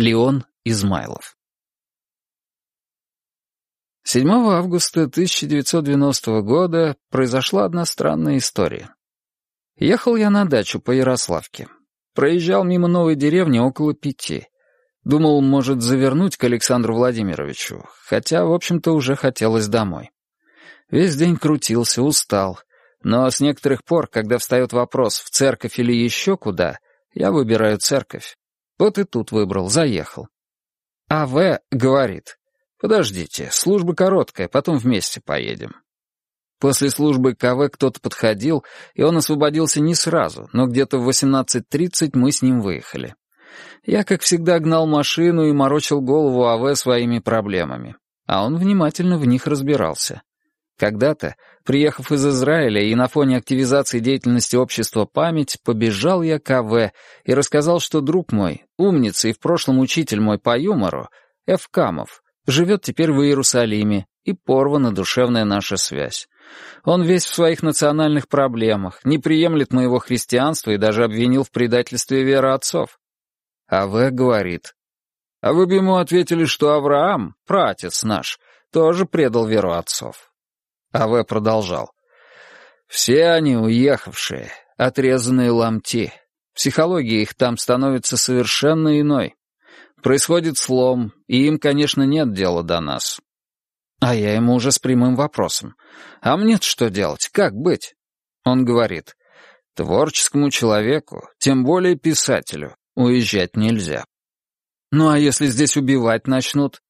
Леон Измайлов 7 августа 1990 года произошла одна странная история. Ехал я на дачу по Ярославке. Проезжал мимо новой деревни около пяти. Думал, может, завернуть к Александру Владимировичу, хотя, в общем-то, уже хотелось домой. Весь день крутился, устал. Но с некоторых пор, когда встает вопрос, в церковь или еще куда, я выбираю церковь. Вот и тут выбрал, заехал. А В говорит, подождите, служба короткая, потом вместе поедем. После службы КВ кто-то подходил, и он освободился не сразу, но где-то в 18.30 мы с ним выехали. Я, как всегда, гнал машину и морочил голову АВ своими проблемами, а он внимательно в них разбирался. Когда-то, приехав из Израиля и на фоне активизации деятельности общества «Память», побежал я к АВ и рассказал, что друг мой, умница и в прошлом учитель мой по юмору, Эф Камов, живет теперь в Иерусалиме, и порвана душевная наша связь. Он весь в своих национальных проблемах, не приемлет моего христианства и даже обвинил в предательстве веры отцов. АВ говорит, а вы бы ему ответили, что Авраам, пратец наш, тоже предал веру отцов. А.В. продолжал. «Все они уехавшие, отрезанные ломти. Психология их там становится совершенно иной. Происходит слом, и им, конечно, нет дела до нас. А я ему уже с прямым вопросом. А мне что делать? Как быть? Он говорит. Творческому человеку, тем более писателю, уезжать нельзя. Ну а если здесь убивать начнут?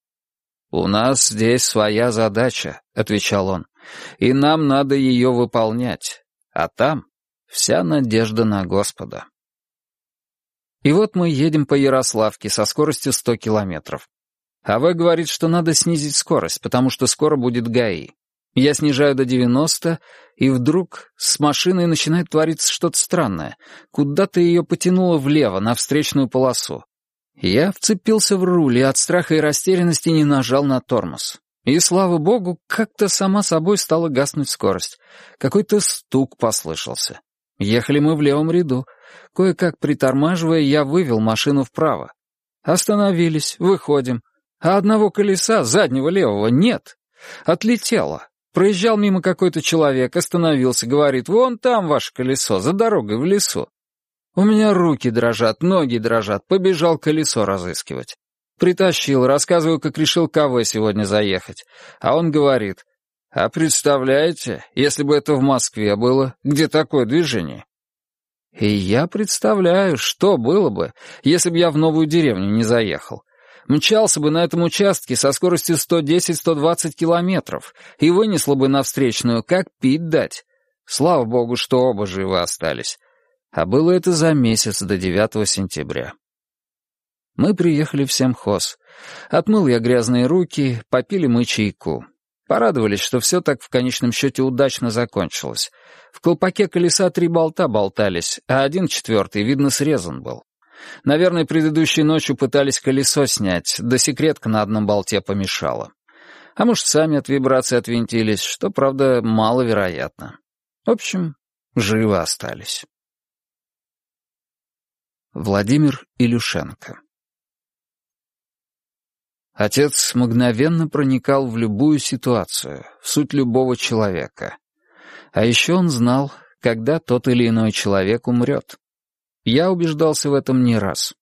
«У нас здесь своя задача», — отвечал он и нам надо ее выполнять, а там вся надежда на Господа. И вот мы едем по Ярославке со скоростью 100 километров. АВ говорит, что надо снизить скорость, потому что скоро будет ГАИ. Я снижаю до 90, и вдруг с машиной начинает твориться что-то странное. Куда-то ее потянуло влево, на встречную полосу. Я вцепился в руль и от страха и растерянности не нажал на тормоз. И, слава богу, как-то сама собой стала гаснуть скорость. Какой-то стук послышался. Ехали мы в левом ряду. Кое-как притормаживая, я вывел машину вправо. Остановились, выходим. А одного колеса, заднего левого, нет. Отлетело. Проезжал мимо какой-то человек, остановился, говорит, «Вон там ваше колесо, за дорогой в лесу». У меня руки дрожат, ноги дрожат, побежал колесо разыскивать. Притащил, рассказываю, как решил КВ сегодня заехать. А он говорит, а представляете, если бы это в Москве было, где такое движение? И я представляю, что было бы, если бы я в новую деревню не заехал. Мчался бы на этом участке со скоростью 110-120 километров и вынесло бы на встречную, как пить дать. Слава богу, что оба живы остались. А было это за месяц до 9 сентября. Мы приехали в семхоз. Отмыл я грязные руки, попили мы чайку. Порадовались, что все так в конечном счете удачно закончилось. В колпаке колеса три болта болтались, а один четвертый, видно, срезан был. Наверное, предыдущей ночью пытались колесо снять, да секретка на одном болте помешала. А может, сами от вибрации отвинтились, что, правда, маловероятно. В общем, живы остались. Владимир Илюшенко Отец мгновенно проникал в любую ситуацию, в суть любого человека. А еще он знал, когда тот или иной человек умрет. Я убеждался в этом не раз.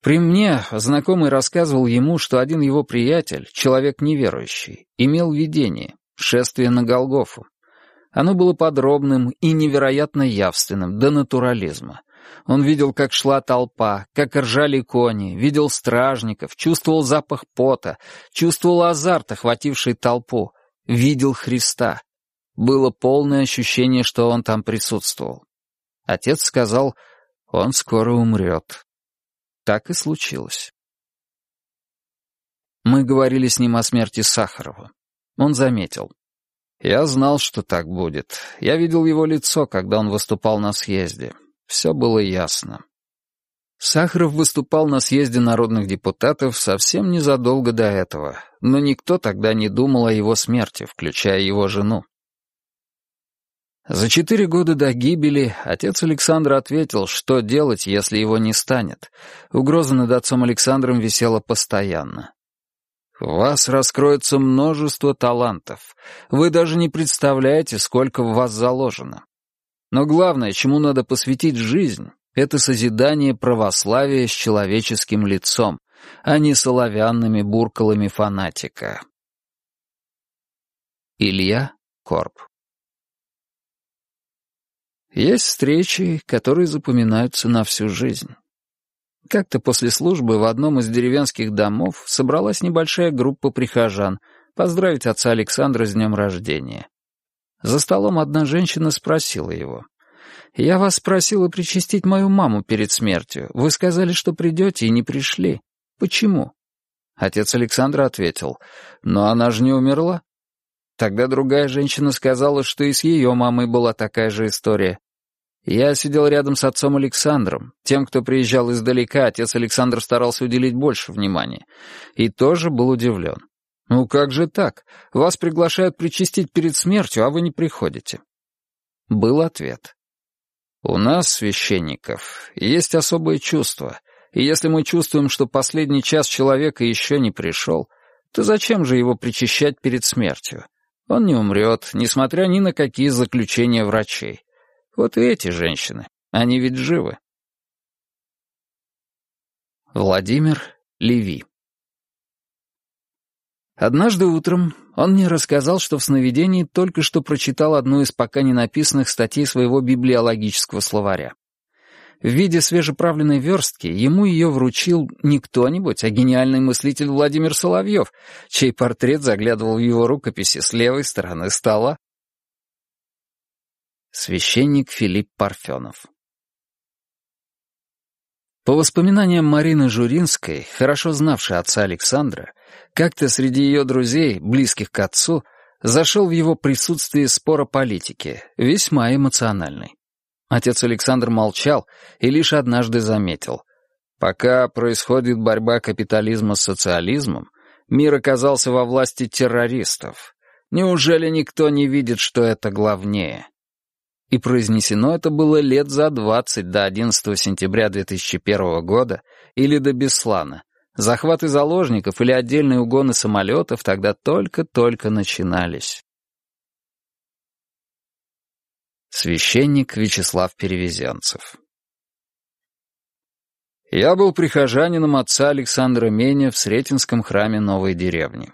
При мне знакомый рассказывал ему, что один его приятель, человек неверующий, имел видение, шествие на Голгофу. Оно было подробным и невероятно явственным, до натурализма — он видел, как шла толпа, как ржали кони, видел стражников, чувствовал запах пота, чувствовал азарт, охвативший толпу, видел Христа. Было полное ощущение, что он там присутствовал. Отец сказал, он скоро умрет. Так и случилось. Мы говорили с ним о смерти Сахарова. Он заметил. Я знал, что так будет. Я видел его лицо, когда он выступал на съезде. Все было ясно. Сахаров выступал на съезде народных депутатов совсем незадолго до этого, но никто тогда не думал о его смерти, включая его жену. За четыре года до гибели отец Александра ответил, что делать, если его не станет. Угроза над отцом Александром висела постоянно. «У вас раскроется множество талантов. Вы даже не представляете, сколько в вас заложено. Но главное, чему надо посвятить жизнь, это созидание православия с человеческим лицом, а не соловянными буркалами фанатика». Илья Корп есть встречи, которые запоминаются на всю жизнь. Как-то после службы в одном из деревенских домов собралась небольшая группа прихожан поздравить отца Александра с днем рождения. За столом одна женщина спросила его. «Я вас просила причастить мою маму перед смертью. Вы сказали, что придете, и не пришли. Почему?» Отец Александра ответил. «Но она же не умерла». Тогда другая женщина сказала, что и с ее мамой была такая же история. Я сидел рядом с отцом Александром. Тем, кто приезжал издалека, отец Александр старался уделить больше внимания. И тоже был удивлен. «Ну как же так? Вас приглашают причастить перед смертью, а вы не приходите». Был ответ. «У нас, священников, есть особое чувство, и если мы чувствуем, что последний час человека еще не пришел, то зачем же его причащать перед смертью? Он не умрет, несмотря ни на какие заключения врачей. Вот и эти женщины, они ведь живы. Владимир Леви Однажды утром он мне рассказал, что в сновидении только что прочитал одну из пока не написанных статей своего библиологического словаря. В виде свежеправленной верстки ему ее вручил не кто-нибудь, а гениальный мыслитель Владимир Соловьев, чей портрет заглядывал в его рукописи с левой стороны стола. Священник Филипп Парфенов По воспоминаниям Марины Журинской, хорошо знавшей отца Александра, как-то среди ее друзей, близких к отцу, зашел в его присутствии спор о политике, весьма эмоциональный. Отец Александр молчал и лишь однажды заметил. Пока происходит борьба капитализма с социализмом, мир оказался во власти террористов. Неужели никто не видит, что это главнее? И произнесено это было лет за 20 до 11 сентября 2001 года или до Беслана. Захваты заложников или отдельные угоны самолетов тогда только-только начинались. Священник Вячеслав Перевезенцев Я был прихожанином отца Александра Меня в Сретенском храме Новой деревни.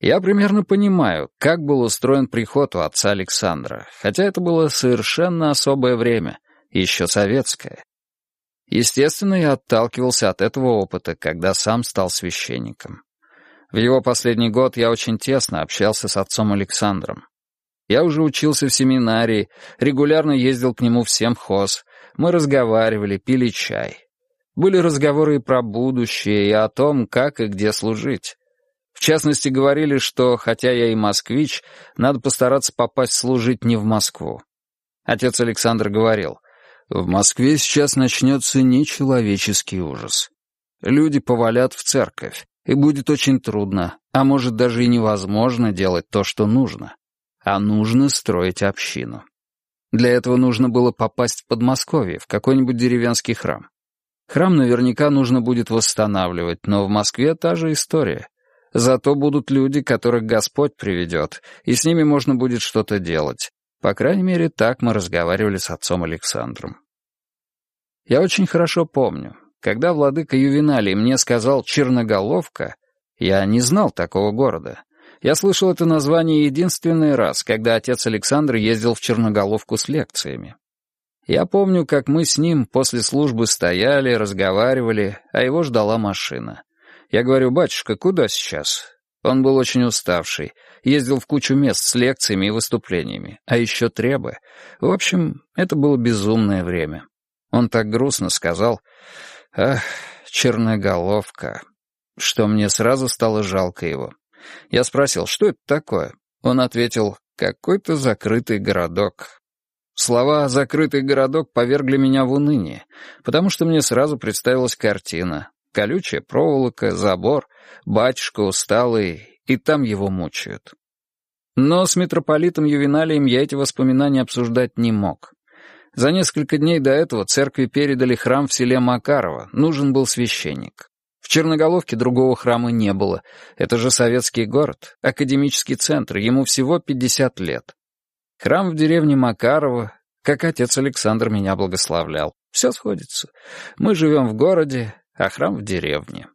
Я примерно понимаю, как был устроен приход у отца Александра, хотя это было совершенно особое время, еще советское. Естественно, я отталкивался от этого опыта, когда сам стал священником. В его последний год я очень тесно общался с отцом Александром. Я уже учился в семинарии, регулярно ездил к нему в семхоз. Мы разговаривали, пили чай. Были разговоры и про будущее, и о том, как и где служить. В частности, говорили, что, хотя я и москвич, надо постараться попасть служить не в Москву. Отец Александр говорил, «В Москве сейчас начнется нечеловеческий ужас. Люди повалят в церковь, и будет очень трудно, а может даже и невозможно делать то, что нужно а нужно строить общину. Для этого нужно было попасть в Подмосковье, в какой-нибудь деревенский храм. Храм наверняка нужно будет восстанавливать, но в Москве та же история. Зато будут люди, которых Господь приведет, и с ними можно будет что-то делать. По крайней мере, так мы разговаривали с отцом Александром. Я очень хорошо помню, когда владыка Ювеналий мне сказал «Черноголовка», я не знал такого города. Я слышал это название единственный раз, когда отец Александр ездил в Черноголовку с лекциями. Я помню, как мы с ним после службы стояли, разговаривали, а его ждала машина. Я говорю, батюшка, куда сейчас? Он был очень уставший, ездил в кучу мест с лекциями и выступлениями, а еще требы. В общем, это было безумное время. Он так грустно сказал, «Ах, черноголовка», что мне сразу стало жалко его. Я спросил, что это такое? Он ответил, какой-то закрытый городок. Слова «закрытый городок» повергли меня в уныние, потому что мне сразу представилась картина. Колючая проволока, забор, батюшка усталый, и там его мучают. Но с митрополитом Ювеналием я эти воспоминания обсуждать не мог. За несколько дней до этого церкви передали храм в селе Макарова, нужен был священник. В Черноголовке другого храма не было. Это же советский город, академический центр, ему всего 50 лет. Храм в деревне Макарова, как отец Александр меня благословлял. Все сходится. Мы живем в городе, а храм в деревне.